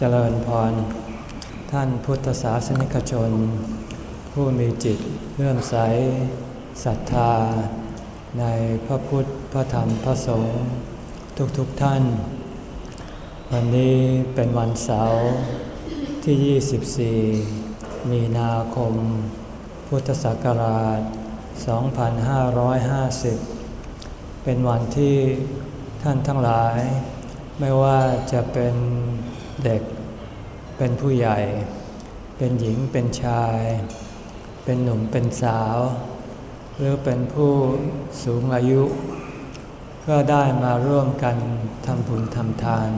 เจริญพร ท่านพุทธศาสนิกชน ผู้มีจิตเลื่อมใสศรัทธา ในพระพุทธพระธรรมพระสงฆ์ทุกๆทท่าน วันนี้เป็นวันเสาร์ที่ 24 มีนาคม พุทธศักราช 2550 เป็นวันที่ท่านทั้งหลาย ไม่ว่าจะเป็น เด็ก เป็นผู้ใหญ่ เป็นหญิงเป็นชาย เป็นหนุ่มเป็นสาว หรือเป็นผู้สูงอายุ ก็ได้มาร่วมกันทำบุญทำทาน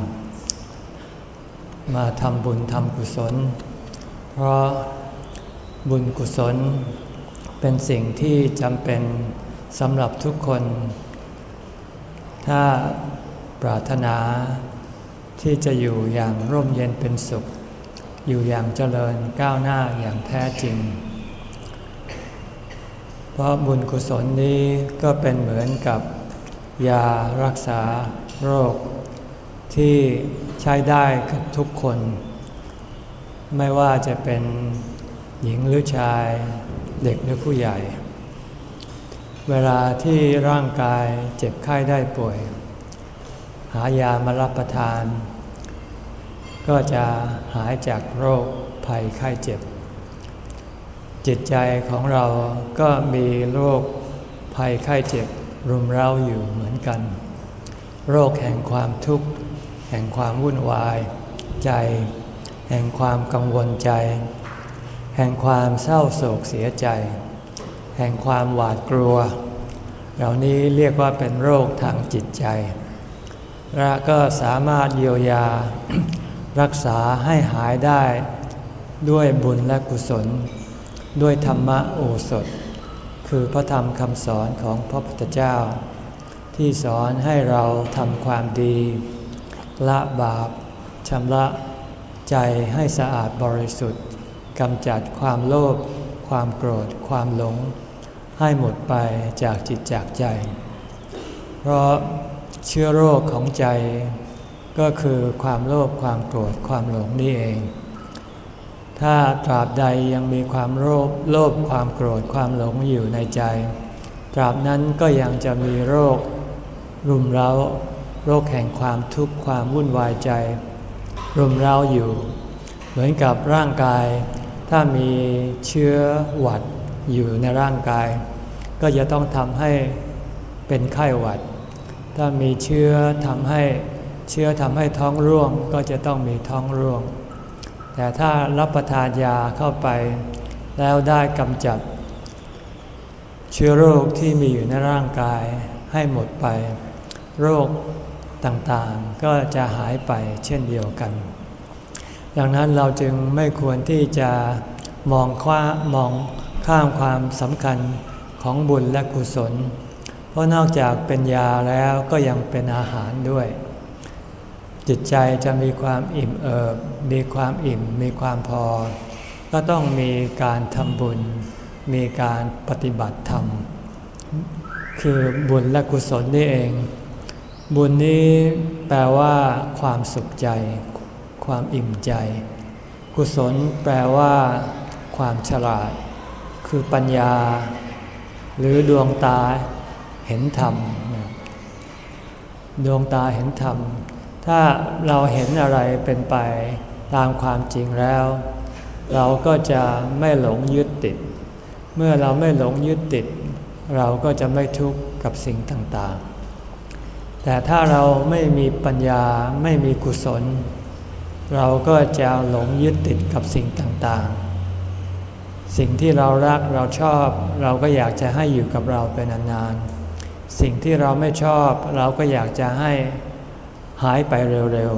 มาทำบุญทำกุศล เพราะบุญกุศล เป็นสิ่งที่จำเป็นสำหรับทุกคน ถ้าปรารถนา ที่จะอยู่อย่างร่มเย็นเป็นสุข อยู่อย่างเจริญก้าวหน้าอย่างแท้จริง เพราะบุญกุศลนี้ก็เป็นเหมือนกับยารักษาโรค ที่ใช้ได้กับทุกคน ไม่ว่าจะเป็นหญิงหรือชายเด็กหรือผู้ใหญ่ เวลาที่ร่างกายเจ็บไข้ได้ป่วย หายามารับประทาน ก็จะหายจากโรคภัยไข้เจ็บ จิตใจของเราก็มีโรคภัยไข้เจ็บรุมเร้าอยู่เหมือนกัน โรคแห่งความทุกข์ แห่งความวุ่นวาย ใจ แห่งความกังวลใจ แห่งความเศร้าโศกเสียใจ แห่งความหวาดกลัว เหล่านี้เรียกว่าเป็นโรคทางจิตใจ และก็สามารถเยียวยา รักษาให้หายได้ด้วยบุญและกุศล ด้วยธรรมโอสถ คือพระธรรมคำสอนของพระพุทธเจ้า ที่สอนให้เราทำความดี ละบาปชำระใจให้สะอาดบริสุทธิ์กำจัดความโลภความโกรธ ความหลง ให้หมดไปจากจิตจากใจ เพราะ เชื้อโรคของใจ ก็คือความโลภความโกรธความหลงนี่เอง ถ้าตราบใดยังมีความโลภโลภความโกรธความหลงอยู่ในใจ ตราบนั้นก็ยังจะมีโรครุมเร้า โรคแห่งความทุกข์ความวุ่นวายใจ รุมเร้าอยู่ เหมือนกับร่างกาย ถ้ามีเชื้อหวัดอยู่ในร่างกาย ก็จะต้องทำให้เป็นไข้หวัด ถ้ามีเชื้อทำให้เชื้อทำให้ท้องร่วงก็จะต้องมีท้องร่วง แต่ถ้ารับประทานยาเข้าไป แล้วได้กำจัด เชื้อโรคที่มีอยู่ในร่างกายให้หมดไป โรคต่างๆ ก็จะหายไปเช่นเดียวกัน ดังนั้นเราจึงไม่ควรที่จะมองคว้ามองข้ามความสำคัญของบุญและกุศล เพราะนอกจากเป็นยาแล้วก็ยังเป็นอาหารด้วย จิตใจจะมีความอิ่มเอิบ มีความอิ่ม มีความพอ ก็ต้องมีการทำบุญ มีการปฏิบัติธรรม คือบุญและกุศลนี่เอง บุญนี้แปลว่า ความสุขใจ ความอิ่มใจ กุศลแปลว่า ความฉลาด คือปัญญา หรือดวงตา เห็นธรรม ดวงตาเห็นธรรม ถ้าเราเห็นอะไรเป็นไปตามความจริงแล้ว เราก็จะไม่หลงยึดติด เมื่อเราไม่หลงยึดติด เราก็จะไม่ทุกข์กับสิ่งต่างๆ แต่ถ้าเราไม่มีปัญญาไม่มีกุศล เราก็จะหลงยึดติดกับสิ่งต่างๆสิ่งที่เรารักเราชอบ เราก็อยากจะให้อยู่กับเราเป็นนานๆ สิ่งที่เราไม่ชอบเราก็อยากจะให้หายไปเร็ว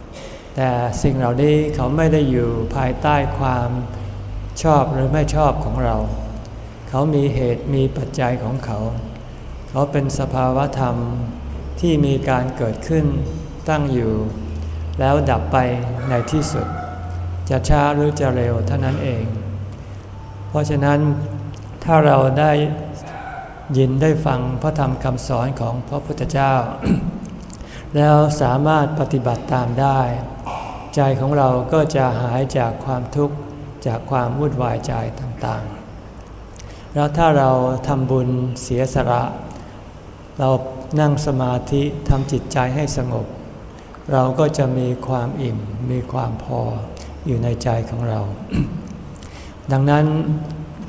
ๆ แต่สิ่งเหล่านี้เขาไม่ได้อยู่ภายใต้ความชอบหรือไม่ชอบของเรา เขามีเหตุมีปัจจัยของเขา เขาเป็นสภาวะธรรมที่มีการเกิดขึ้นตั้งอยู่ แล้วดับไปในที่สุด จะช้าหรือจะเร็วเท่านั้นเอง เพราะฉะนั้นถ้าเราได้ ยินได้ฟังพระธรรมคำสอนของพระพุทธเจ้า แล้วสามารถปฏิบัติตามได้ ใจของเราก็จะหายจากความทุกข์จากความวุ่นวายใจต่างๆ แล้วถ้าเราทำบุญเสียสละเรานั่งสมาธิทำจิตใจให้สงบ เราก็จะมีความอิ่มมีความพออยู่ในใจของเรา ดังนั้น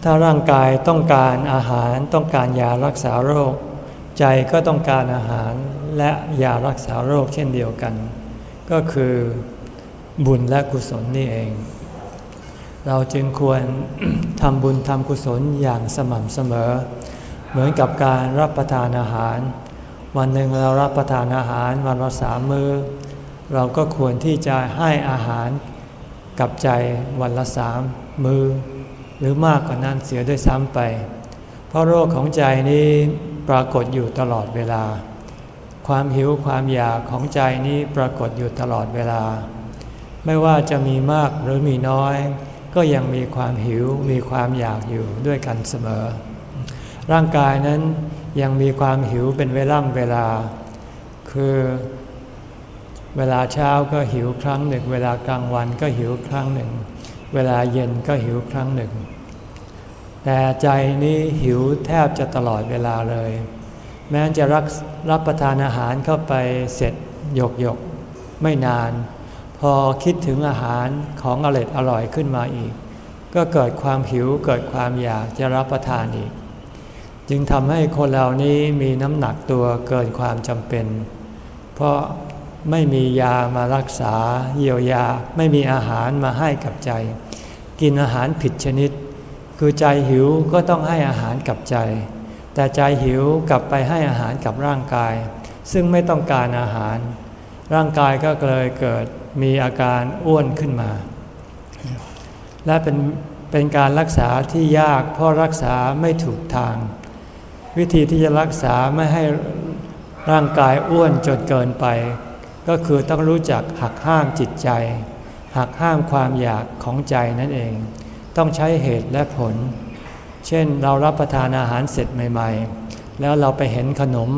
ถ้าร่างกายต้องการอาหารต้องการยารักษาโรค ใจก็ต้องการอาหารและยารักษาโรคเช่นเดียวกัน ก็คือบุญและกุศลนี่เอง เราจึงควรทำบุญทำกุศลอย่างสม่ำเสมอ เหมือนกับการรับประทานอาหาร วันหนึ่งเรารับประทานอาหารวันละสามมือ้อ เราก็ควรที่จะให้อาหารกับใจวันละสามมือ้อ หรือมากกว่านั้นเสียด้วยซ้ำไป เพราะโรคของใจนี้ปรากฏอยู่ตลอดเวลา ความหิวความอยากของใจนี้ปรากฏอยู่ตลอดเวลา ไม่ว่าจะมีมากหรือมีน้อย ก็ยังมีความหิวมีความอยากอยู่ด้วยกันเสมอ ร่างกายนั้นยังมีความหิวเป็นเวล่ำเวลา คือเวลาเช้าก็หิวครั้งหนึ่ง เวลากลางวันก็หิวครั้งหนึ่ง เวลาเย็นก็หิวครั้งหนึ่ง แต่ใจนี้หิวแทบจะตลอดเวลาเลย แม้จะรับรับประทานอาหารเข้าไปเสร็จหยกหยกไม่นาน พอคิดถึงอาหารของอร่อยอร่อยขึ้นมาอีก ก็เกิดความหิวเกิดความอยากจะรับประทานอีก จึงทำให้คนเหล่านี้มีน้ำหนักตัวเกินความจำเป็น เพราะ ไม่มียามารักษา เยียวยาไม่มีอาหารมาให้กับใจ กินอาหารผิดชนิด คือใจหิวก็ต้องให้อาหารกับใจ แต่ใจหิวกลับไปให้อาหารกับร่างกาย ซึ่งไม่ต้องการอาหาร ร่างกายก็เลยเกิดมีอาการอ้วนขึ้นมา และเป็นเป็นการรักษาที่ยากเพราะรักษาไม่ถูกทาง วิธีที่จะรักษาไม่ให้ร่างกายอ้วนจนเกินไป ก็คือต้องรู้จักหักห้ามจิตใจ หักห้ามความอยากของใจนั่นเอง ต้องใช้เหตุและผล เช่นเรารับประทานอาหารเสร็จใหม่ ๆ แล้วเราไปเห็นขนม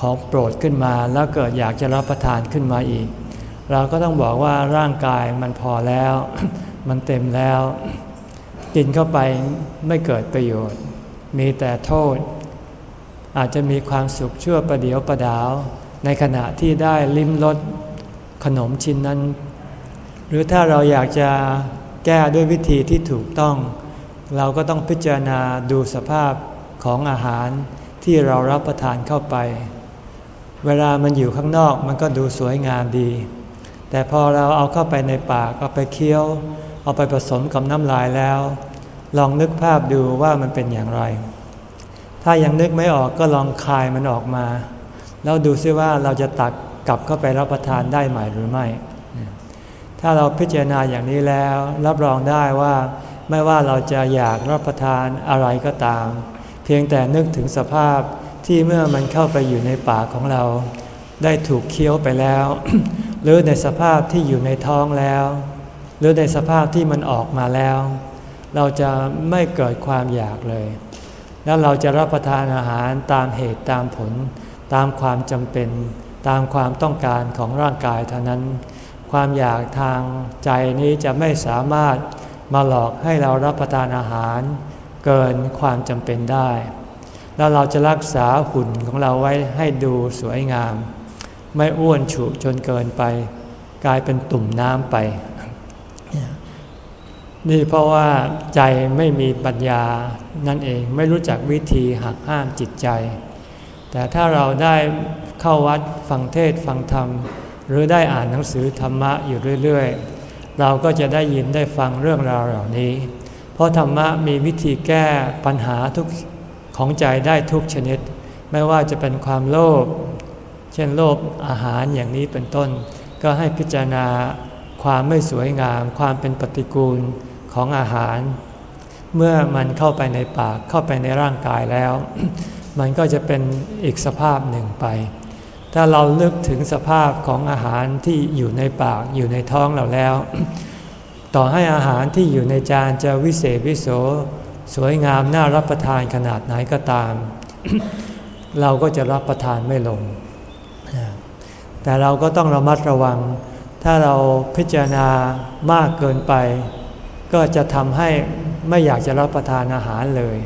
ของโปรดขึ้นมา แล้วเกิดอยากจะรับประทานขึ้นมาอีก เราก็ต้องบอกว่าร่างกายมันพอแล้ว มันเต็มแล้ว กินเข้าไปไม่เกิดประโยชน์ มีแต่โทษ อาจจะมีความสุขชั่วประเดียวประดาว ในขณะที่ได้ลิ้มรสขนมชิ้นนั้น หรือถ้าเราอยากจะแก้ด้วยวิธีที่ถูกต้อง เราก็ต้องพิจารณาดูสภาพของอาหารที่เรารับประทานเข้าไป เวลามันอยู่ข้างนอกมันก็ดูสวยงามดี แต่พอเราเอาเข้าไปในปากก็ไปเคี้ยว เอาไปผสมกับน้ำลายแล้ว ลองนึกภาพดูว่ามันเป็นอย่างไร ถ้ายังนึกไม่ออกก็ลองคายมันออกมา แล้วดูซิว่าเราจะตักกลับเข้าไปรับประทานได้ไหมหรือไม่ ถ้าเราพิจารณาอย่างนี้แล้ว รับรองได้ว่าไม่ว่าเราจะอยากรับประทานอะไรก็ตาม เพียงแต่นึกถึงสภาพที่เมื่อมันเข้าไปอยู่ในปากของเรา ได้ถูกเคี้ยวไปแล้ว หรือในสภาพที่อยู่ในท้องแล้ว หรือในสภาพที่มันออกมาแล้ว เราจะไม่เกิดความอยากเลย แล้วเราจะรับประทานอาหารตามเหตุตามผล ตามความจำเป็น ตามความต้องการของร่างกายเท่านั้น ความอยากทางใจนี้จะไม่สามารถมาหลอกให้เรารับประทานอาหาร เกินความจำเป็นได้ แล้วเราจะรักษาหุ่นของเราไว้ให้ดูสวยงาม ไม่อ้วนฉุจนเกินไป กลายเป็นตุ่มน้ำไป นี่เพราะว่าใจไม่มีปัญญานั่นเองไม่รู้จักวิธีหักห้ามจิตใจ แต่ถ้าเราได้เข้าวัดฟังเทศฟังธรรม หรือได้อ่านหนังสือธรรมะอยู่เรื่อยๆ เราก็จะได้ยินได้ฟังเรื่องราวเหล่านี้ เพราะธรรมะมีวิธีแก้ปัญหาทุกของใจได้ทุกชนิด ไม่ว่าจะเป็นความโลภเช่นโลภอาหารอย่างนี้เป็นต้น ก็ให้พิจารณาความไม่สวยงาม ความเป็นปฏิกูลของอาหาร เมื่อมันเข้าไปในปากเข้าไปในร่างกายแล้ว มันก็จะเป็นอีกสภาพหนึ่งไป ถ้าเราลึกถึงสภาพของอาหารที่อยู่ในปากอยู่ในท้องเราแล้ว ต่อให้อาหารที่อยู่ในจานจะวิเศษวิโสสวยงามน่ารับประทานขนาดไหนก็ตาม เราก็จะรับประทานไม่ลง แต่เราก็ต้องระมัดระวัง ถ้าเราพิจารณามากเกินไป ก็จะทำให้ไม่อยากจะรับประทานอาหารเลย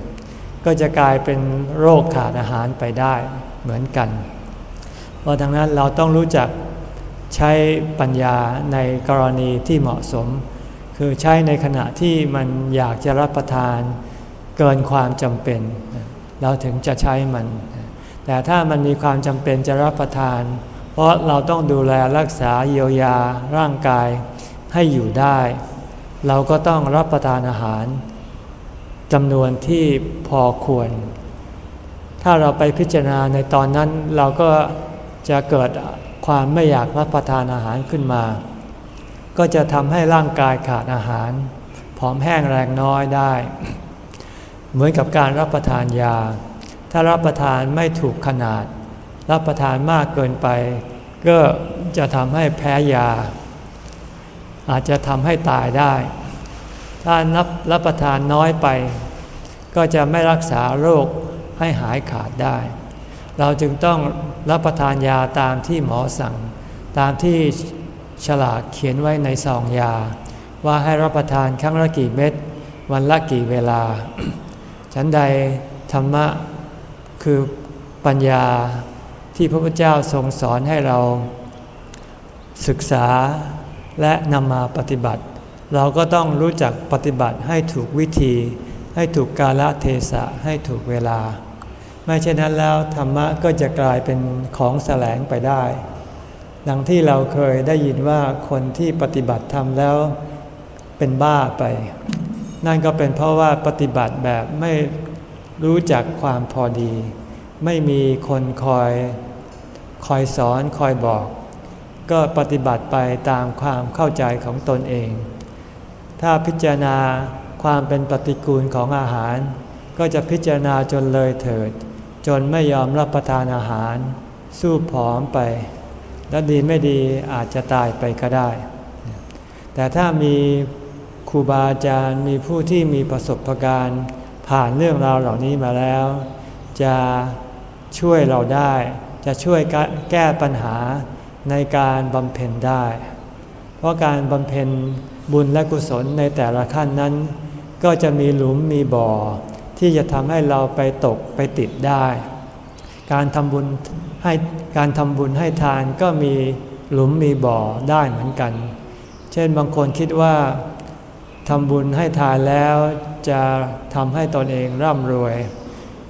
ก็จะกลายเป็นโรคขาดอาหารไปได้เหมือนกัน เพราะดังนั้นเราต้องรู้จักใช้ปัญญาในกรณีที่เหมาะสม คือใช้ในขณะที่มันอยากจะรับประทานเกินความจำเป็น เราถึงจะใช้มัน แต่ถ้ามันมีความจำเป็นจะรับประทาน เพราะเราต้องดูแลรักษาเยียวยาร่างกายให้อยู่ได้ เราก็ต้องรับประทานอาหาร จำนวนที่พอควร ถ้าเราไปพิจารณาในตอนนั้นเราก็จะเกิดความไม่อยากรับประทานอาหารขึ้นมา ก็จะทำให้ร่างกายขาดอาหารผอมแห้งแรงน้อยได้ เหมือนกับการรับประทานยา ถ้ารับประทานไม่ถูกขนาด รับประทานมากเกินไป ก็จะทำให้แพ้ยา อาจจะทำให้ตายได้ ถ้ารับรับประทานน้อยไป ก็จะไม่รักษาโรคให้หายขาดได้ เราจึงต้องรับประทานยาตามที่หมอสั่ง ตามที่ฉลากเขียนไว้ในซองยา ว่าให้รับประทานครั้งละกี่เม็ดวันละกี่เวลา ฉันใดธรรมะคือปัญญาที่พระพุทธเจ้าทรงสอนให้เรา ศึกษาและนำมาปฏิบัติ เราก็ต้องรู้จักปฏิบัติให้ถูกวิธี ให้ถูกกาลเทศะให้ถูกเวลา ไม่เช่นนั้นแล้วธรรมะก็จะกลายเป็นของแสลงไปได้ ดังที่เราเคยได้ยินว่าคนที่ปฏิบัติธรรมแล้วเป็นบ้าไป นั่นก็เป็นเพราะว่าปฏิบัติแบบไม่รู้จักความพอดี ไม่มีคนคอยคอยสอนคอยบอก ก็ปฏิบัติไปตามความเข้าใจของตนเอง ถ้าพิจารณาความเป็นปฏิกูลของอาหาร ก็จะพิจารณาจนเลยเถิด จนไม่ยอมรับประทานอาหาร สู้ผอมไป และดีไม่ดีอาจจะตายไปก็ได้ แต่ถ้ามีครูบาอาจารย์มีผู้ที่มีประสบการณ์ผ่านเรื่องราวเหล่านี้มาแล้ว จะช่วยเราได้ จะช่วยแก้ปัญหาในการบำเพ็ญได้ เพราะการบำเพ็ญ บุญและกุศลในแต่ละขั้นนั้น ก็จะมีหลุมมีบ่อ ที่จะทำให้เราไปตกไปติดได้ การทำบุญให้การทำบุญให้ทานก็มีหลุมมีบ่อได้เหมือนกัน เช่นบางคนคิดว่าทำบุญให้ทานแล้วจะทำให้ตนเองร่ำรวย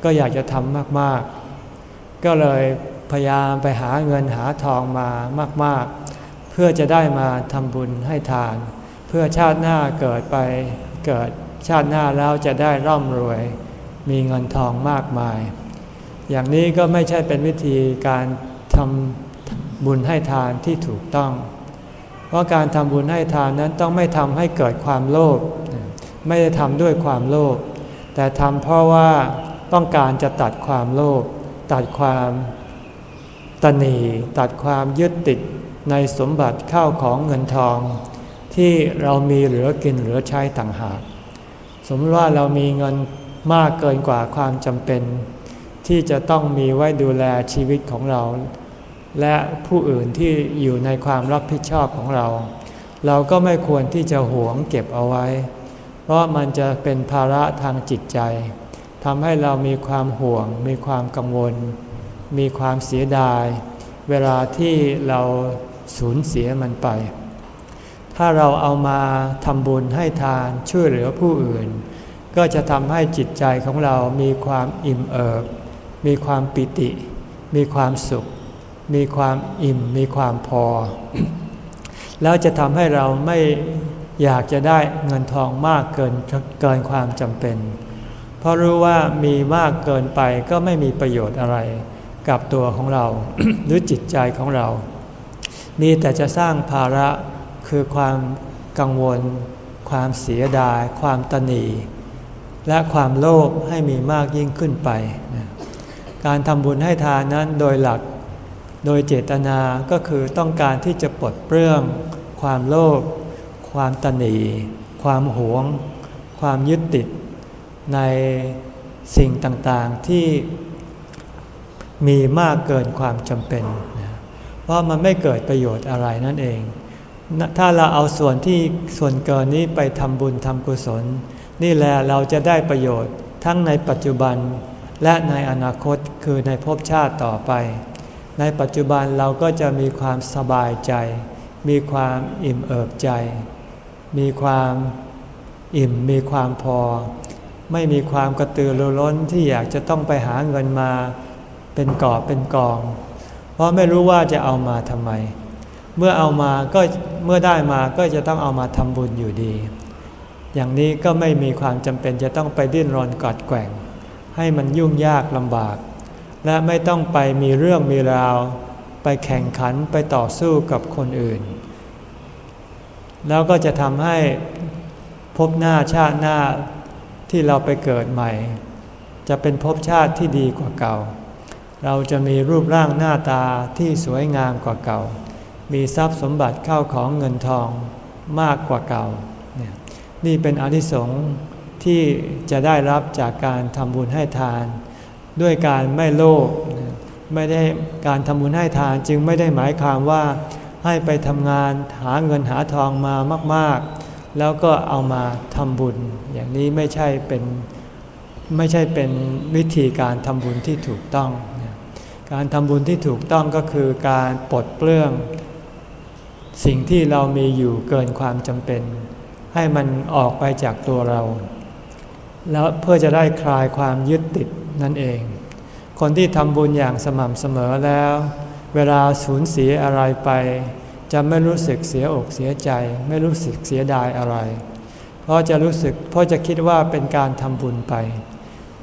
ก็อยากจะทำมากๆ ก็เลยพยายามไปหาเงินหาทองมามาก ๆ เพื่อจะได้มาทำบุญให้ทาน เพื่อชาติหน้าเกิดไปเกิดชาติหน้าแล้วจะได้ร่ำรวย มีเงินทองมากมาย อย่างนี้ก็ไม่ใช่เป็นวิธีการทำบุญให้ทานที่ถูกต้อง เพราะการทำบุญให้ทานนั้นต้องไม่ทำให้เกิดความโลภไม่ได้ทำด้วยความโลภแต่ทำเพราะว่าต้องการจะตัดความโลภตัดความตนีตัดความยึดติดในสมบัติเข้าของเงินทอง ที่เรามีเหลือกินเหลือใช้ต่างหาก สมมติว่าเรามีเงินมากเกินกว่าความจำเป็น ที่จะต้องมีไว้ดูแลชีวิตของเรา และผู้อื่นที่อยู่ในความรับผิดชอบของเรา เราก็ไม่ควรที่จะหวงเก็บเอาไว้ เพราะมันจะเป็นภาระทางจิตใจทำให้เรามีความห่วง มีความกังวล มีความเสียดาย เวลาที่เราสูญเสียมันไป ถ้าเราเอามาทำบุญให้ทานช่วยเหลือผู้อื่น ก็จะทำให้จิตใจของเรามีความอิ่มเอิบ มีความปิติ มีความสุข มีความอิ่ม มีความพอ แล้วจะทำให้เราไม่อยากจะได้เงินทองมากเกินเกินความจำเป็น เพราะรู้ว่ามีมากเกินไปก็ไม่มีประโยชน์อะไร กับตัวของเรา หรือจิตใจของเรา มีแต่จะสร้างภาระ คือความกังวล ความเสียดาย ความตนีและความโลภให้มีมากยิ่งขึ้นไป การทำบุญให้ทานนั้นโดยหลัก โดยเจตนาก็คือต้องการที่จะปลดเปลื้อง ความโลภความตนีความหวง ความยึดติด ในสิ่งต่างๆที่มีมากเกินความจำเป็น เพราะมันไม่เกิดประโยชน์อะไรนั่นเอง ถ้าเราเอาส่วนที่ส่วนเกินนี้ไปทำบุญทำกุศล นี่แหละเราจะได้ประโยชน์ทั้งในปัจจุบันและในอนาคตคือในภพชาติต่อไป ในปัจจุบันเราก็จะมีความสบายใจ มีความอิ่มเอิบใจ มีความอิ่มมีความพอ ไม่มีความกระตือรือร้นที่อยากจะต้องไปหาเงินมาเป็นกอบเป็นกอง เพราะไม่รู้ว่าจะเอามาทำไม เมื่อเอามาก็เมื่อได้มาก็จะต้องเอามาทำบุญอยู่ดี อย่างนี้ก็ไม่มีความจำเป็นจะต้องไปดิ้นรนกอดแกว่ง ให้มันยุ่งยากลำบาก และไม่ต้องไปมีเรื่องมีราว ไปแข่งขันไปต่อสู้กับคนอื่น แล้วก็จะทำให้พบหน้าชาติหน้าที่เราไปเกิดใหม่ จะเป็นภพชาติที่ดีกว่าเก่า เราจะมีรูปร่างหน้าตาที่สวยงามกว่าเก่า มีทรัพย์สมบัติเข้าของเงินทองมากกว่าเก่า นี่เป็นอนิสงส์ที่จะได้รับจากการทำบุญให้ทาน ด้วยการไม่โลภไม่ได้การทำบุญให้ทานจึงไม่ได้หมายความว่าให้ไปทำงานหาเงินหาทองมามาก ๆ แล้วก็เอามาทำบุญ อย่างนี้ไม่ใช่เป็นไม่ใช่เป็นวิธีการทำบุญที่ถูกต้อง การทำบุญที่ถูกต้องก็คือการปลดเปลื้อง สิ่งที่เรามีอยู่เกินความจำเป็น ให้มันออกไปจากตัวเรา แล้วเพื่อจะได้คลายความยึดติดนั่นเอง คนที่ทำบุญอย่างสม่ำเสมอแล้ว เวลาสูญเสียอะไรไป จะไม่รู้สึกเสียอกเสียใจ ไม่รู้สึกเสียดายอะไร เพราะจะรู้สึกเพราะจะคิดว่าเป็นการทำบุญไป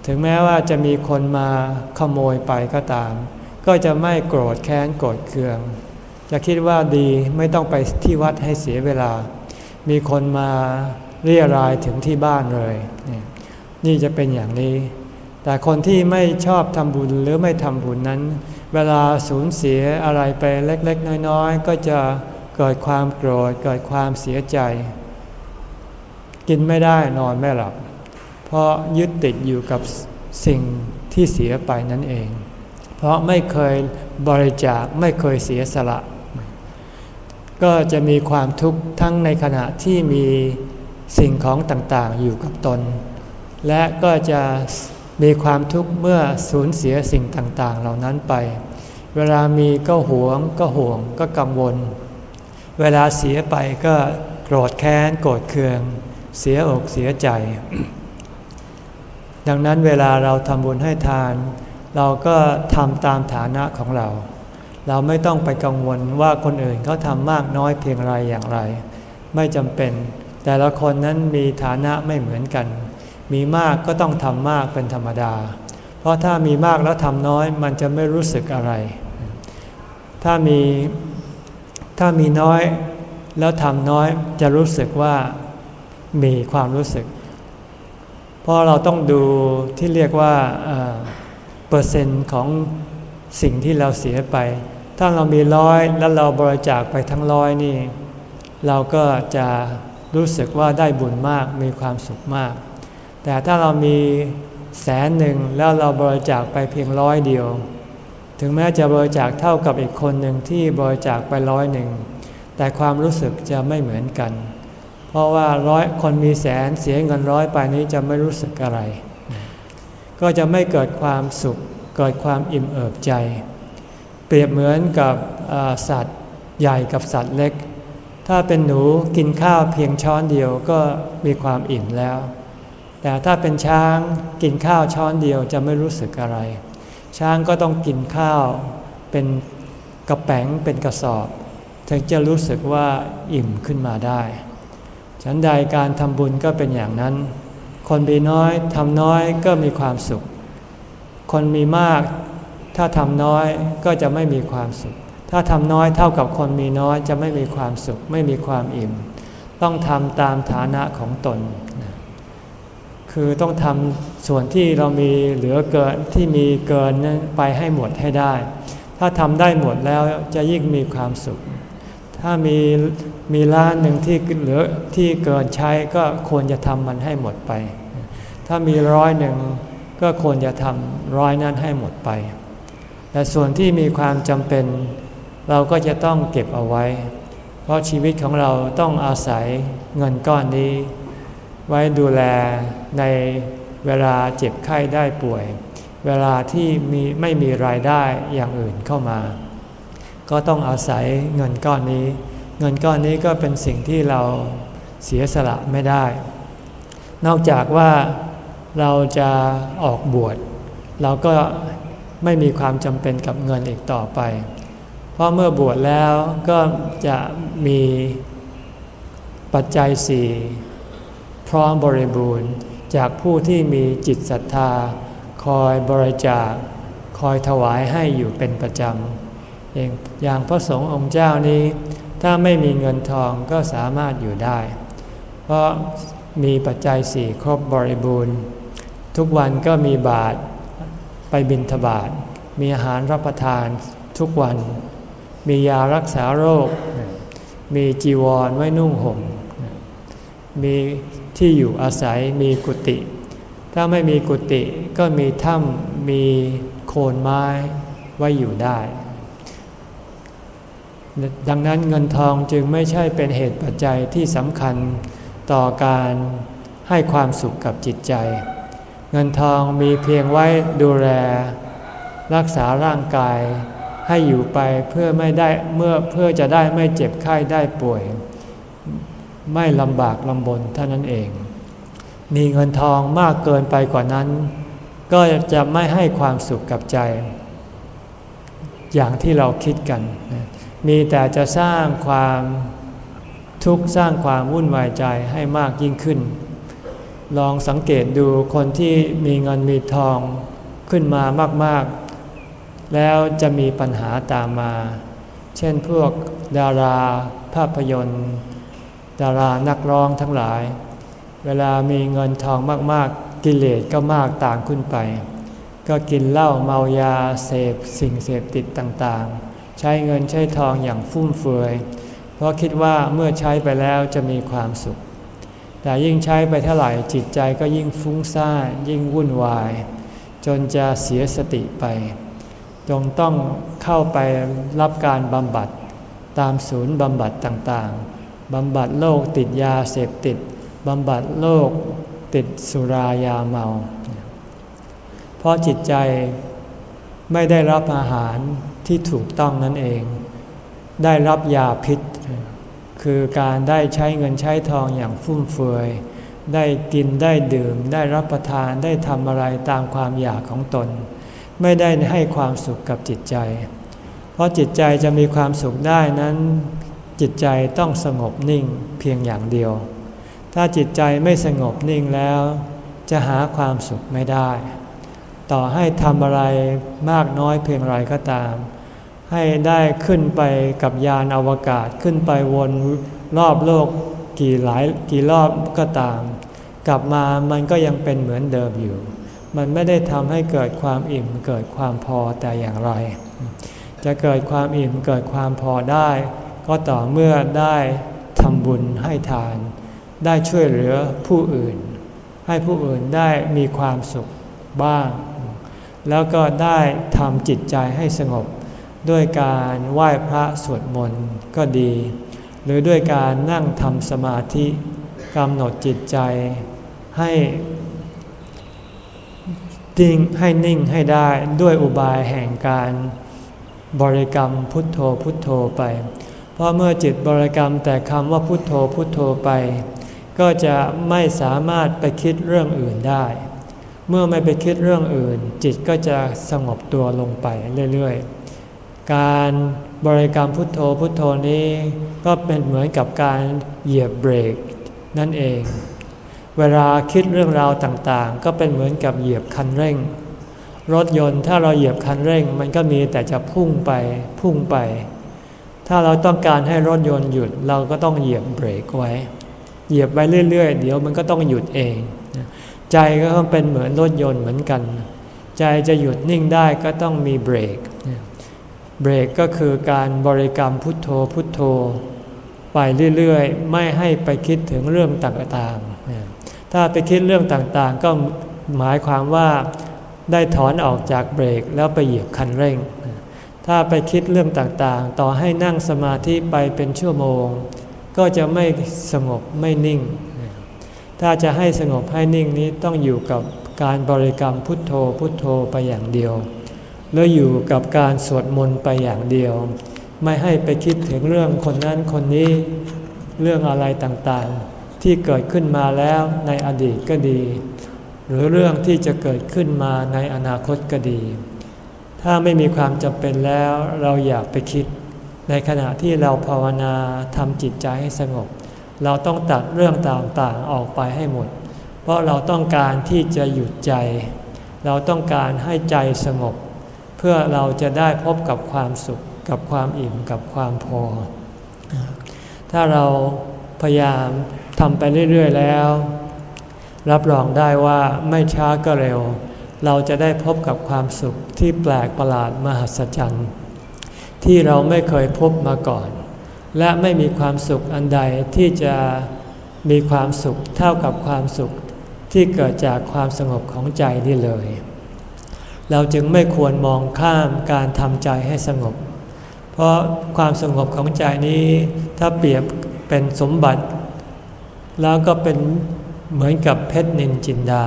ถึงแม้ว่าจะมีคนมาขโมยไปก็ตาม ก็จะไม่โกรธแค้นโกรธเคือง จะคิดว่าดีไม่ต้องไปที่วัดให้เสียเวลา มีคนมาเรียรายถึงที่บ้านเลย นี่จะเป็นอย่างนี้ แต่คนที่ไม่ชอบทำบุญหรือไม่ทำบุญนั้น เวลาสูญเสียอะไรไปเล็กๆ น้อยๆ ก็จะเกิดความโกรธเกิดความเสียใจ กินไม่ได้นอนไม่หลับ เพราะยึดติดอยู่กับสิ่งที่เสียไปนั่นเอง เพราะไม่เคยบริจาคไม่เคยเสียสละ ก็จะมีความทุกข์ทั้งในขณะที่มีสิ่งของต่างๆอยู่กับตน และก็จะมีความทุกข์เมื่อสูญเสียสิ่งต่างๆ เหล่านั้นไป เวลามีก็หวงก็ห่วงก็กังวล เวลาเสียไปก็โกรธแค้นโกรธเคือง เสียอกเสียใจ ดังนั้นเวลาเราทำบุญให้ทาน เราก็ทำตามฐานะของเรา เราไม่ต้องไปกังวลว่าคนอื่นเขาทำมากน้อยเพียงไรอย่างไร ไม่จำเป็น แต่ละคนนั้นมีฐานะไม่เหมือนกัน มีมากก็ต้องทำมากเป็นธรรมดา เพราะถ้ามีมากแล้วทำน้อยมันจะไม่รู้สึกอะไร ถ้ามีถ้ามีน้อยแล้วทำน้อยจะรู้สึกว่ามีความรู้สึก เพราะเราต้องดูที่เรียกว่าเปอร์เซ็นต์ของสิ่งที่เราเสียไป ถ้าเรามีร้อยแล้วเราบริจาคไปทั้งร้อยนี่ เราก็จะรู้สึกว่าได้บุญมากมีความสุขมาก แต่ถ้าเรามีแสนหนึ่งแล้วเราบริจาคไปเพียงร้อยเดียว ถึงแม้จะบริจาคเท่ากับอีกคนหนึ่งที่บริจาคไปร้อยหนึ่งแต่ความรู้สึกจะไม่เหมือนกัน เพราะว่าร้อยคนมีแสนเสียเงินร้อยไปนี้จะไม่รู้สึกอะไร ก็จะไม่เกิดความสุขเกิดความอิ่มเอิบใจ รียบเหมือนกับสัตว์ใหญ่กับสัตว์เล็ก ถ้าเป็นหนูกินข้าวเพียงช้อนเดียวก็มีความอิ่มแล้ว แต่ถ้าเป็นช้างกินข้าวช้อนเดียวจะไม่รู้สึกอะไร ช้างก็ต้องกินข้าวเป็นกระแป๋งเป็นกระสอบ ถึงจะรู้สึกว่าอิ่มขึ้นมาได้ ฉันใดการทำบุญก็เป็นอย่างนั้น คนมีน้อยทำน้อยก็มีความสุข คนมีมาก ถ้าทำน้อยก็จะไม่มีความสุข ถ้าทำน้อยเท่ากับคนมีน้อยจะไม่มีความสุข ไม่มีความอิ่ม ต้องทำตามฐานะของตน คือต้องทำส่วนที่เรามีเหลือเกินที่มีเกินนั้นไปให้หมดให้ได้ ถ้าทำได้หมดแล้วจะยิ่งมีความสุข ถ้ามีมีล้านหนึ่งที่เหลือที่เกินใช้ก็ควรจะทำมันให้หมดไป ถ้ามีร้อยหนึ่งก็ควรจะทำร้อยนั้นให้หมดไป แต่ส่วนที่มีความจำเป็น เราก็จะต้องเก็บเอาไว้ เพราะชีวิตของเราต้องอาศัยเงินก้อนนี้ ไว้ดูแลในเวลาเจ็บไข้ได้ป่วย เวลาที่มีไม่มีรายได้อย่างอื่นเข้ามา ก็ต้องอาศัยเงินก้อนนี้ เงินก้อนนี้ก็เป็นสิ่งที่เราเสียสละไม่ได้ นอกจากว่าเราจะออกบวชเราก็ ไม่มีความจำเป็นกับเงินอีกต่อไป เพราะเมื่อบวชแล้วก็จะมีปัจจัยสี่พร้อมบริบูรณ์จากผู้ที่มีจิตศรัทธา คอยบริจาคคอยถวายให้อยู่เป็นประจำองอย่างพระสงฆ์องค์เจ้านี้ ถ้าไม่มีเงินทองก็สามารถอยู่ได้ เพราะมีปัจจัยสี่ครบบริบูรณ์ ทุกวันก็มีบาท ไปบิณฑบาตมีอาหารรับประทานทุกวัน มียารักษาโรค มีจีวรไว้นุ่งห่ม มีที่อยู่อาศัยมีกุฏิ ถ้าไม่มีกุฏิก็มีถ้ำมีโคนไม้ไว้อยู่ได้ ดังนั้นเงินทองจึงไม่ใช่เป็นเหตุปัจจัยที่สำคัญต่อการให้ความสุขกับจิตใจ เงินทองมีเพียงไว้ดูแล รักษาร่างกายให้อยู่ไปเพื่อไม่ได้เมื่อเพื่อจะได้ไม่เจ็บไข้ได้ป่วย ไม่ลำบากลำบนเท่านั้นเอง มีเงินทองมากเกินไปกว่านั้น ก็จะไม่ให้ความสุขกับใจ อย่างที่เราคิดกัน มีแต่จะสร้างความทุกข์สร้างความวุ่นวายใจให้มากยิ่งขึ้น ลองสังเกตดูคนที่มีเงินมีทองขึ้นมามากๆ แล้วจะมีปัญหาตามมา เช่นพวกดาราภาพยนตร์ ดารานักร้องทั้งหลาย เวลามีเงินทองมากๆ กิเลสก็มากต่างขึ้นไป ก็กินเหล้าเมายาเสพสิ่งเสพติดต่างๆ ใช้เงินใช้ทองอย่างฟุ่มเฟือย เพราะคิดว่าเมื่อใช้ไปแล้วจะมีความสุข แต่ยิ่งใช้ไปเท่าไหร่จิตใจก็ยิ่งฟุ้งซ่านยิ่งวุ่นวาย จนจะเสียสติไป จงต้องเข้าไปรับการบำบัดตามศูนย์บำบัดต่างๆ บำบัดโรคติดยาเสพติด บำบัดโรคติดสุรายาเมา เพราะจิตใจไม่ได้รับอาหารที่ถูกต้องนั่นเอง ได้รับยาพิษ คือการได้ใช้เงินใช้ทองอย่างฟุ่มเฟือย ได้กินได้ดื่ม ได้รับประทานได้ทำอะไรตามความอยากของตน ไม่ได้ให้ความสุขกับจิตใจ เพราะจิตใจจะมีความสุขได้นั้น จิตใจต้องสงบนิ่งเพียงอย่างเดียว ถ้าจิตใจไม่สงบนิ่งแล้ว จะหาความสุขไม่ได้ ต่อให้ทำอะไรมากน้อยเพียงไรก็ตาม ให้ได้ขึ้นไปกับยานอวกาศขึ้นไปวนรอบโลกกี่หลายกี่รอบก็ตาม กลับมามันก็ยังเป็นเหมือนเดิมอยู่ มันไม่ได้ทำให้เกิดความอิ่มเกิดความพอแต่อย่างไร จะเกิดความอิ่มเกิดความพอได้ ก็ต่อเมื่อได้ทำบุญให้ทาน ได้ช่วยเหลือผู้อื่น ให้ผู้อื่นได้มีความสุขบ้าง แล้วก็ได้ทำจิตใจให้สงบ ด้วยการไหว้พระสวดมนต์ก็ดี หรือด้วยการนั่งทำสมาธิกำหนดจิตใจให้ดิ่งให้นิ่งให้ได้ด้วยอุบายแห่งการบริกรรมพุทโธพุทโธไป เพราะเมื่อจิตบริกรรมแต่คำว่าพุทโธพุทโธไป ก็จะไม่สามารถไปคิดเรื่องอื่นได้ เมื่อไม่ไปคิดเรื่องอื่น จิตก็จะสงบตัวลงไปเรื่อยๆ การบริกรรมพุทโธพุทโธนี้ก็เป็นเหมือนกับการเหยียบเบรกนั่นเอง เวลาคิดเรื่องราวต่างๆ ก็เป็นเหมือนกับเหยียบคันเร่ง รถยนต์ถ้าเราเหยียบคันเร่ง มันก็มีแต่จะพุ่งไปพุ่งไป ถ้าเราต้องการให้รถยนต์หยุดเราก็ต้องเหยียบเบรกไว้ เหยียบไปเรื่อยๆ เดี๋ยวมันก็ต้องหยุดเอง ใจก็เป็นเหมือนรถยนต์เหมือนกัน ใจจะหยุดนิ่งได้ก็ต้องมีเบรก เบรกก็คือการบริกรรมพุทโธพุทโธ ไปเรื่อยๆ ไม่ให้ไปคิดถึงเรื่องต่างๆ ถ้าไปคิดเรื่องต่างๆ ก็หมายความว่าได้ถอนออกจากเบรกแล้วไปเหยียบคันเร่ง ถ้าไปคิดเรื่องต่างๆ ต่อให้นั่งสมาธิไปเป็นชั่วโมง ก็จะไม่สงบไม่นิ่ง ถ้าจะให้สงบให้นิ่งนี้ต้องอยู่กับการบริกรรมพุทโธพุทโธไปอย่างเดียว แล้วอยู่กับการสวดมนต์ไปอย่างเดียว ไม่ให้ไปคิดถึงเรื่องคนนั้นคนนี้เรื่องอะไรต่างๆ ที่เกิดขึ้นมาแล้วในอดีตก็ดี หรือเรื่องที่จะเกิดขึ้นมาในอนาคตก็ดี ถ้าไม่มีความจำเป็นแล้วเราอยากไปคิด ในขณะที่เราภาวนาทำจิตใจให้สงบ เราต้องตัดเรื่องต่างๆออกไปให้หมด เพราะเราต้องการที่จะหยุดใจ เราต้องการให้ใจสงบ เพื่อเราจะได้พบกับความสุขกับความอิ่มกับความพอ ถ้าเราพยายามทำไปเรื่อย ๆ แล้ว รับรองได้ว่าไม่ช้าก็เร็ว เราจะได้พบกับความสุขที่แปลกประหลาดมหัศจรรย์ ที่เราไม่เคยพบมาก่อน และไม่มีความสุขอันใดที่จะมีความสุขเท่ากับความสุขที่เกิดจากความสงบของใจนี่เลย เราจึงไม่ควรมองข้ามการทำใจให้สงบ เพราะความสงบของใจนี้ถ้าเปรียบเป็นสมบัติ แล้วก็เป็นเหมือนกับเพชรนินจินดา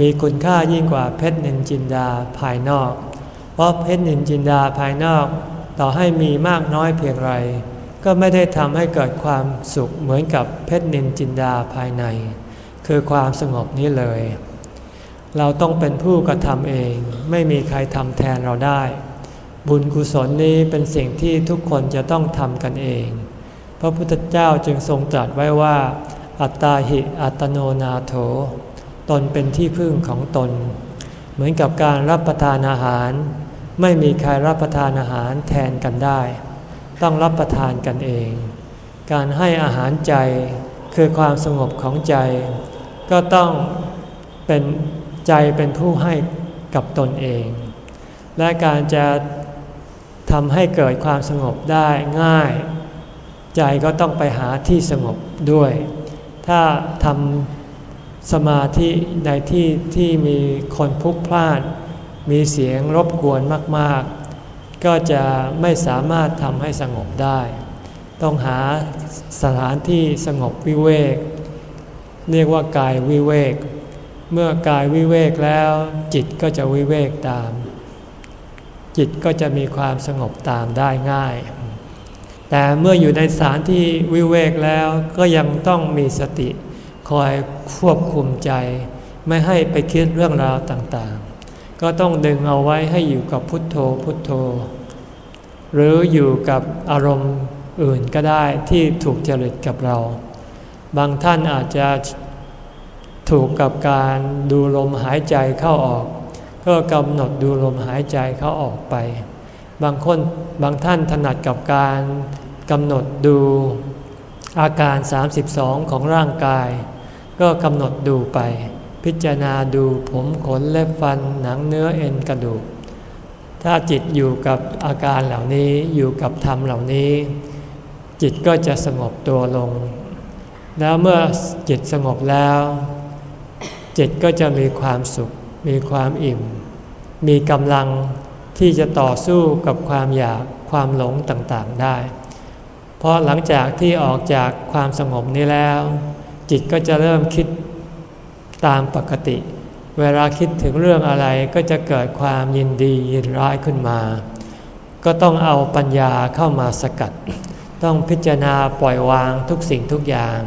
มีคุณค่ายิ่งกว่าเพชรนินจินดาภายนอก เพราะเพชรนินจินดาภายนอกต่อให้มีมากน้อยเพียงไร ก็ไม่ได้ทำให้เกิดความสุขเหมือนกับเพชรนินจินดาภายใน คือความสงบนี้เลย เราต้องเป็นผู้กระทำเอง ไม่มีใครทำแทนเราได้ บุญกุศลนี้เป็นสิ่งที่ทุกคนจะต้องทำกันเอง พระพุทธเจ้าจึงทรงตรัสไว้ว่า อัตตาหิอัตโนนาโถ ตนเป็นที่พึ่งของตน เหมือนกับการรับประทานอาหาร ไม่มีใครรับประทานอาหารแทนกันได้ ต้องรับประทานกันเอง การให้อาหารใจคือความสงบของใจ ก็ต้องเป็น ใจเป็นผู้ให้กับตนเอง และการจะทำให้เกิดความสงบได้ง่าย ใจก็ต้องไปหาที่สงบด้วย ถ้าทำสมาธิในที่ที่มีคนพลุกพล่าน มีเสียงรบกวนมาก ๆ ก็จะไม่สามารถทำให้สงบได้ ต้องหาสถานที่สงบวิเวก เรียกว่ากายวิเวก เมื่อกายวิเวกแล้ว จิตก็จะวิเวกตาม จิตก็จะมีความสงบตามได้ง่าย แต่เมื่ออยู่ในสถานที่วิเวกแล้วก็ยังต้องมีสติคอยควบคุมใจ ไม่ให้ไปคิดเรื่องราวต่างๆ ก็ต้องดึงเอาไว้ให้อยู่กับพุทโธพุทโธ หรืออยู่กับอารมณ์อื่นก็ได้ที่ถูกจริตกับเรา บางท่านอาจจะ ถูกกับการดูลมหายใจเข้าออก ก็กำหนดดูลมหายใจเข้าออกไป บางคนบางท่านถนัดกับการกำหนดดูอาการ 32 ของร่างกาย ก็กำหนดดูไป พิจารณาดูผมขนเล็บฟันหนังเนื้อเอ็นกระดูก ถ้าจิตอยู่กับอาการเหล่านี้อยู่กับธรรมเหล่านี้ จิตก็จะสงบตัวลง แล้วเมื่อจิตสงบแล้ว จิตก็จะมีความสุข มีความอิ่ม มีกำลังที่จะต่อสู้กับความอยากความหลงต่างๆได้ เพราะหลังจากที่ออกจากความสงบนี้แล้ว จิตก็จะเริ่มคิดตามปกติ เวลาคิดถึงเรื่องอะไรก็จะเกิดความยินดียินร้ายขึ้นมา ก็ต้องเอาปัญญาเข้ามาสกัด ต้องพิจารณาปล่อยวางทุกสิ่งทุกอย่าง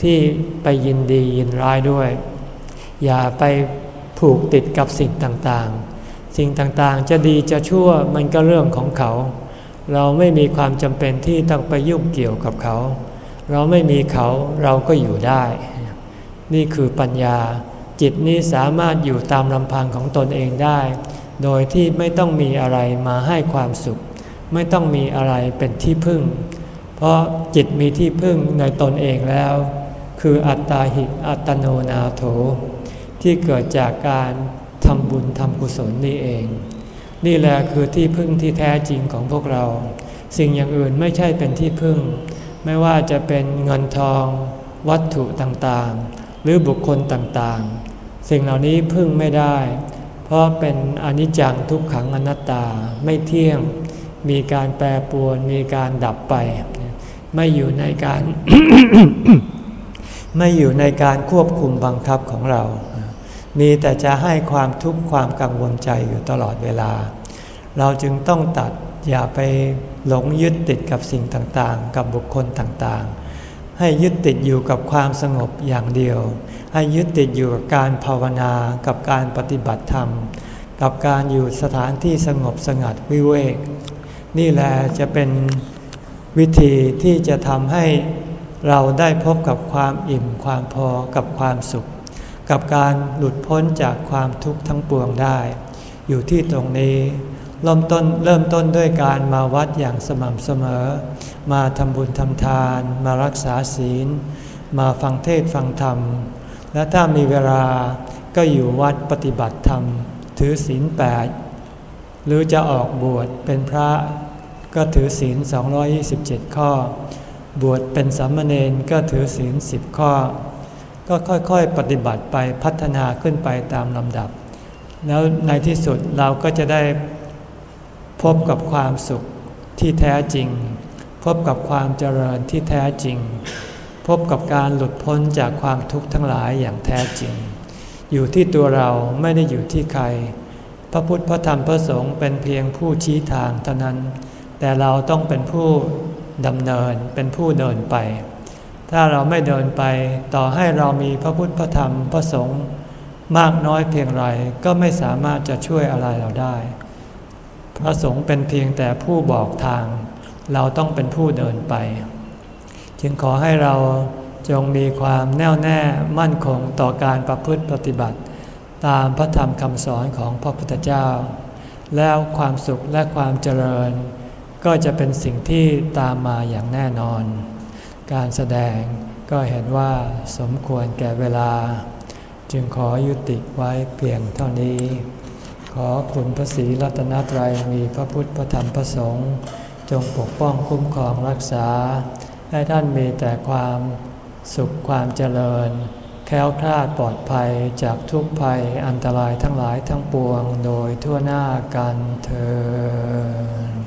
ที่ไปยินดียินร้ายด้วย อย่าไปผูกติดกับสิ่งต่างๆ สิ่งต่างๆ จะดีจะชั่วมันก็เรื่องของเขา เราไม่มีความจำเป็นที่ต้องไปยุ่งเกี่ยวกับเขา เราไม่มีเขาเราก็อยู่ได้ นี่คือปัญญา จิตนี้สามารถอยู่ตามลำพังของตนเองได้ โดยที่ไม่ต้องมีอะไรมาให้ความสุข ไม่ต้องมีอะไรเป็นที่พึ่ง เพราะจิตมีที่พึ่งในตนเองแล้ว คืออัตตาหิอัตโนนาโถ ที่เกิดจากการทำบุญทำกุศลนี่เอง นี่แหละคือที่พึ่งที่แท้จริงของพวกเรา สิ่งอย่างอื่นไม่ใช่เป็นที่พึ่ง ไม่ว่าจะเป็นเงินทอง วัตถุต่างๆ หรือบุคคลต่างๆ สิ่งเหล่านี้พึ่งไม่ได้ เพราะเป็นอนิจจังทุกขังอนัตตาไม่เที่ยง มีการแปรปรวนมีการดับไป ไม่อยู่ในการ ไม่อยู่ในการควบคุมบังคับของเรา มีแต่จะให้ความทุกข์ความกังวลใจอยู่ตลอดเวลา เราจึงต้องตัดอย่าไปหลงยึดติดกับสิ่งต่างๆ กับบุคคลต่างๆ ให้ยึดติดอยู่กับความสงบอย่างเดียว ให้ยึดติดอยู่กับการภาวนา กับการปฏิบัติธรรม กับการอยู่สถานที่สงบสงัดวิเวก นี่แหละจะเป็นวิธีที่จะทำให้เราได้พบกับความอิ่มความพอกับความสุข กับการหลุดพ้นจากความทุกข์ทั้งปวงได้ อยู่ที่ตรงนี้เริ่มต้นเริ่มต้นด้วยการมาวัดอย่างสม่ำเสมอ มาทำบุญทำทาน มารักษาศีล มาฟังเทศฟังธรรม และถ้ามีเวลาก็อยู่วัดปฏิบัติธรรม ถือศีลแปดหรือจะออกบวชเป็นพระก็ถือศีล 227 ข้อ บวชเป็นสามเณรก็ถือศีล 10 ข้อ ก็ค่อยๆ ปฏิบัติไปพัฒนาขึ้นไปตามลำดับ แล้วในที่สุดเราก็จะได้พบกับความสุขที่แท้จริง พบกับความเจริญที่แท้จริง พบกับการหลุดพ้นจากความทุกข์ทั้งหลายอย่างแท้จริง อยู่ที่ตัวเราไม่ได้อยู่ที่ใคร พระพุทธพระธรรมพระสงฆ์เป็นเพียงผู้ชี้ทางเท่านั้น แต่เราต้องเป็นผู้ดำเนินเป็นผู้เดินไป ถ้าเราไม่เดินไป ต่อให้เรามีพระพุทธพระธรรมพระสงฆ์มากน้อยเพียงไรก็ไม่สามารถจะช่วยอะไรเราได้ พระสงฆ์เป็นเพียงแต่ผู้บอกทาง เราต้องเป็นผู้เดินไป จึงขอให้เราจงมีความแน่วแน่มั่นคงต่อการประพฤติปฏิบัติ ตามพระธรรมคำสอนของพระพุทธเจ้า แล้วความสุขและความเจริญ ก็จะเป็นสิ่งที่ตามมาอย่างแน่นอน การแสดงก็เห็นว่าสมควรแก่เวลา จึงขอยุติไว้เพียงเท่านี้ ขอคุณพระศรีรัตนตรัยมีพระพุทธพระธรรมพระสงฆ์จงปกป้องคุ้มครองรักษา ให้ท่านมีแต่ความสุขความเจริญ แค้วคลาดปลอดภัยจากทุกภัยอันตรายทั้งหลายทั้งปวงโดยทั่วหน้ากันเธอ